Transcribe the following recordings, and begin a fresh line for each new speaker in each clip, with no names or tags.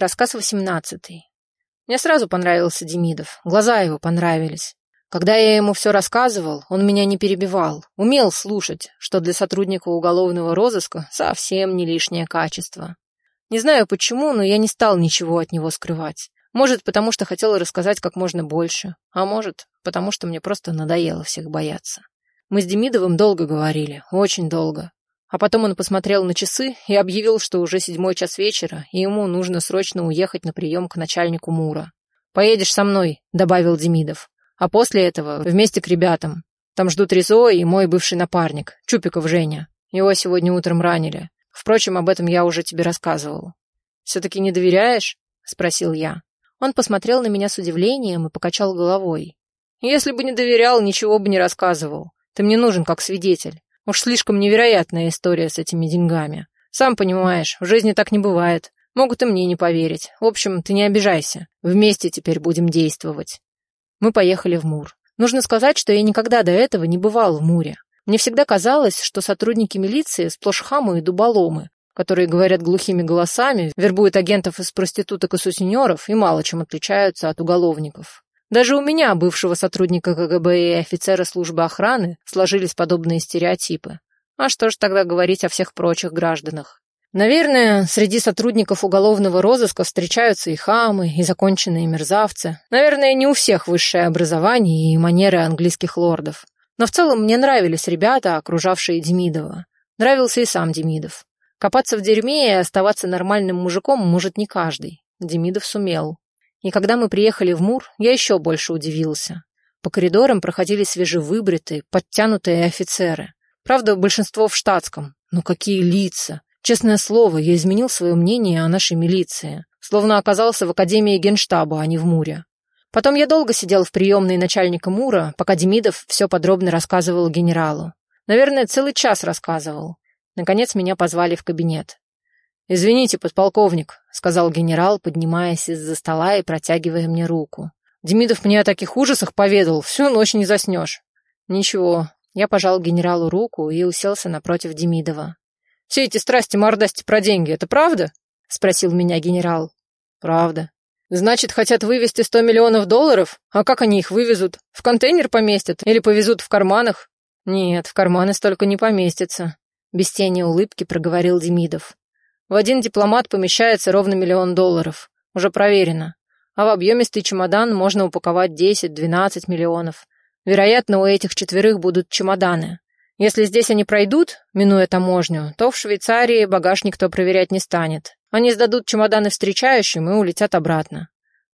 Рассказ восемнадцатый. Мне сразу понравился Демидов, глаза его понравились. Когда я ему все рассказывал, он меня не перебивал, умел слушать, что для сотрудника уголовного розыска совсем не лишнее качество. Не знаю почему, но я не стал ничего от него скрывать. Может, потому что хотел рассказать как можно больше, а может, потому что мне просто надоело всех бояться. Мы с Демидовым долго говорили, очень долго. А потом он посмотрел на часы и объявил, что уже седьмой час вечера, и ему нужно срочно уехать на прием к начальнику Мура. «Поедешь со мной», — добавил Демидов. «А после этого вместе к ребятам. Там ждут Ризо и мой бывший напарник, Чупиков Женя. Его сегодня утром ранили. Впрочем, об этом я уже тебе рассказывал». «Все-таки не доверяешь?» — спросил я. Он посмотрел на меня с удивлением и покачал головой. «Если бы не доверял, ничего бы не рассказывал. Ты мне нужен как свидетель. Уж слишком невероятная история с этими деньгами. Сам понимаешь, в жизни так не бывает. Могут и мне не поверить. В общем, ты не обижайся. Вместе теперь будем действовать. Мы поехали в Мур. Нужно сказать, что я никогда до этого не бывал в Муре. Мне всегда казалось, что сотрудники милиции сплошь хамы и дуболомы, которые говорят глухими голосами, вербуют агентов из проституток и сутенеров и мало чем отличаются от уголовников. Даже у меня, бывшего сотрудника КГБ и офицера службы охраны, сложились подобные стереотипы. А что ж тогда говорить о всех прочих гражданах? Наверное, среди сотрудников уголовного розыска встречаются и хамы, и законченные мерзавцы. Наверное, не у всех высшее образование и манеры английских лордов. Но в целом мне нравились ребята, окружавшие Демидова. Нравился и сам Демидов. Копаться в дерьме и оставаться нормальным мужиком может не каждый. Демидов сумел. И когда мы приехали в Мур, я еще больше удивился. По коридорам проходили свежевыбритые, подтянутые офицеры. Правда, большинство в штатском. Ну какие лица! Честное слово, я изменил свое мнение о нашей милиции. Словно оказался в Академии Генштаба, а не в Муре. Потом я долго сидел в приемной начальника Мура, пока Демидов все подробно рассказывал генералу. Наверное, целый час рассказывал. Наконец меня позвали в кабинет. «Извините, подполковник», — сказал генерал, поднимаясь из-за стола и протягивая мне руку. «Демидов мне о таких ужасах поведал, всю ночь не заснешь». «Ничего». Я пожал генералу руку и уселся напротив Демидова. «Все эти страсти-мордасти про деньги, это правда?» — спросил меня генерал. «Правда». «Значит, хотят вывести сто миллионов долларов? А как они их вывезут? В контейнер поместят или повезут в карманах?» «Нет, в карманы столько не поместится», — без тени улыбки проговорил Демидов. В один дипломат помещается ровно миллион долларов. Уже проверено. А в объемистый чемодан можно упаковать 10-12 миллионов. Вероятно, у этих четверых будут чемоданы. Если здесь они пройдут, минуя таможню, то в Швейцарии багаж никто проверять не станет. Они сдадут чемоданы встречающим и улетят обратно.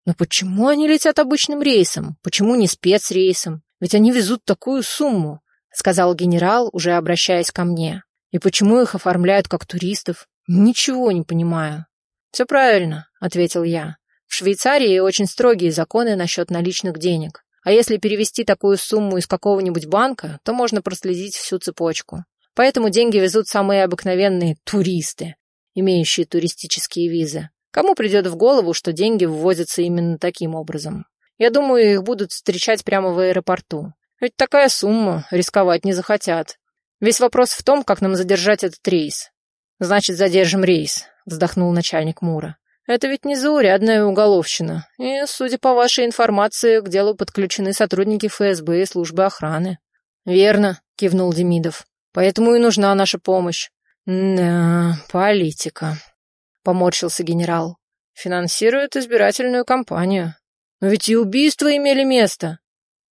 Но почему они летят обычным рейсом? Почему не спецрейсом? Ведь они везут такую сумму, сказал генерал, уже обращаясь ко мне. И почему их оформляют как туристов? «Ничего не понимаю». «Все правильно», — ответил я. «В Швейцарии очень строгие законы насчет наличных денег. А если перевести такую сумму из какого-нибудь банка, то можно проследить всю цепочку. Поэтому деньги везут самые обыкновенные туристы, имеющие туристические визы. Кому придет в голову, что деньги ввозятся именно таким образом? Я думаю, их будут встречать прямо в аэропорту. Ведь такая сумма, рисковать не захотят. Весь вопрос в том, как нам задержать этот рейс. «Значит, задержим рейс», — вздохнул начальник Мура. «Это ведь не заурядная уголовщина, и, судя по вашей информации, к делу подключены сотрудники ФСБ и службы охраны». «Верно», — кивнул Демидов. «Поэтому и нужна наша помощь». «Да, политика», — поморщился генерал. «Финансируют избирательную кампанию. Но ведь и убийства имели место.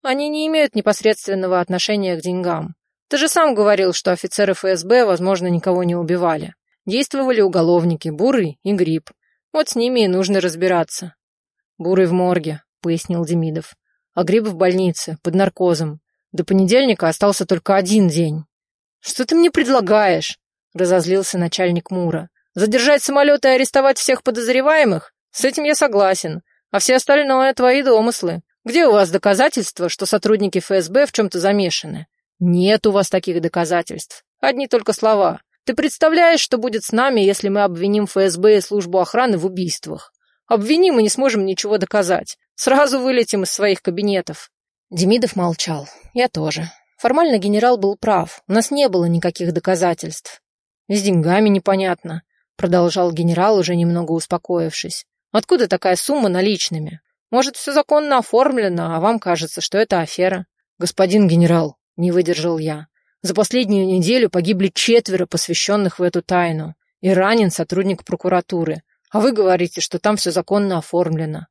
Они не имеют непосредственного отношения к деньгам. Ты же сам говорил, что офицеры ФСБ, возможно, никого не убивали. Действовали уголовники, Бурый и Гриб. Вот с ними и нужно разбираться. Бурый в морге, пояснил Демидов. А Гриб в больнице, под наркозом. До понедельника остался только один день. Что ты мне предлагаешь? Разозлился начальник Мура. Задержать самолет и арестовать всех подозреваемых? С этим я согласен. А все остальное твои домыслы. Где у вас доказательства, что сотрудники ФСБ в чем-то замешаны? Нет у вас таких доказательств. Одни только слова. Ты представляешь, что будет с нами, если мы обвиним ФСБ и службу охраны в убийствах? Обвиним и не сможем ничего доказать. Сразу вылетим из своих кабинетов. Демидов молчал. Я тоже. Формально генерал был прав. У нас не было никаких доказательств. С деньгами непонятно, продолжал генерал, уже немного успокоившись. Откуда такая сумма наличными? Может, все законно оформлено, а вам кажется, что это афера? Господин генерал, не выдержал я. За последнюю неделю погибли четверо посвященных в эту тайну. И ранен сотрудник прокуратуры. А вы говорите, что там все законно оформлено.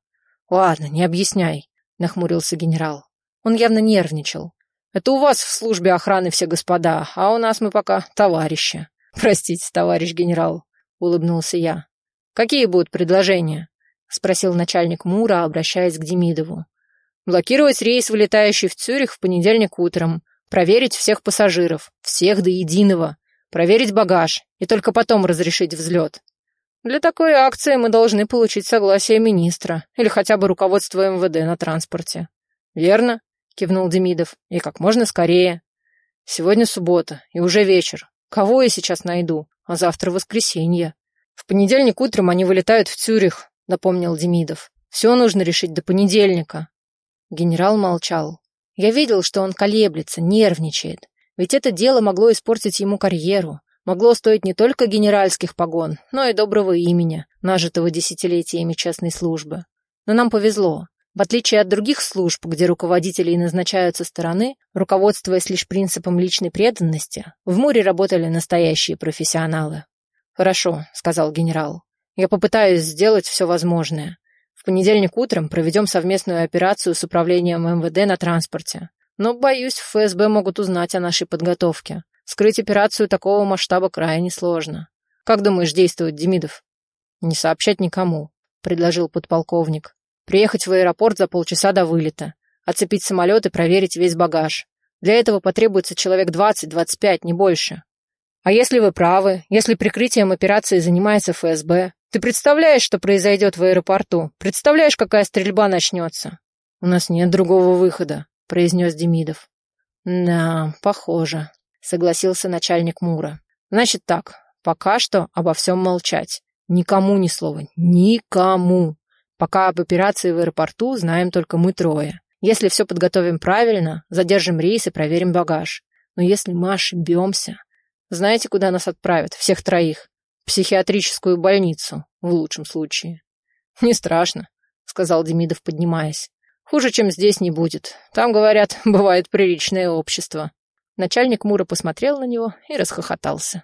Ладно, не объясняй, нахмурился генерал. Он явно нервничал. Это у вас в службе охраны все господа, а у нас мы пока товарищи. Простите, товарищ генерал, улыбнулся я. Какие будут предложения? спросил начальник Мура, обращаясь к Демидову. Блокировать рейс, вылетающий в Цюрих в понедельник утром, проверить всех пассажиров, всех до единого, проверить багаж и только потом разрешить взлет. Для такой акции мы должны получить согласие министра или хотя бы руководство МВД на транспорте. Верно? — кивнул Демидов. «И как можно скорее. Сегодня суббота, и уже вечер. Кого я сейчас найду? А завтра воскресенье. В понедельник утром они вылетают в Цюрих», — напомнил Демидов. «Все нужно решить до понедельника». Генерал молчал. Я видел, что он колеблется, нервничает. Ведь это дело могло испортить ему карьеру. Могло стоить не только генеральских погон, но и доброго имени, нажитого десятилетиями частной службы. Но нам повезло. В отличие от других служб, где руководители назначают со стороны, руководствуясь лишь принципом личной преданности, в Муре работали настоящие профессионалы. «Хорошо», — сказал генерал. «Я попытаюсь сделать все возможное. В понедельник утром проведем совместную операцию с управлением МВД на транспорте. Но, боюсь, ФСБ могут узнать о нашей подготовке. Скрыть операцию такого масштаба крайне сложно. Как думаешь действовать, Демидов?» «Не сообщать никому», — предложил подполковник. Приехать в аэропорт за полчаса до вылета, оцепить самолет и проверить весь багаж. Для этого потребуется человек 20-25, не больше. А если вы правы, если прикрытием операции занимается ФСБ, ты представляешь, что произойдет в аэропорту? Представляешь, какая стрельба начнется? У нас нет другого выхода, произнес Демидов. Да, похоже, согласился начальник Мура. Значит так, пока что обо всем молчать. Никому ни слова, никому. Пока об операции в аэропорту знаем только мы трое. Если все подготовим правильно, задержим рейс и проверим багаж. Но если мы ошибемся... Знаете, куда нас отправят? Всех троих. Психиатрическую больницу, в лучшем случае. Не страшно, сказал Демидов, поднимаясь. Хуже, чем здесь, не будет. Там, говорят, бывает приличное общество. Начальник Мура посмотрел на него и расхохотался.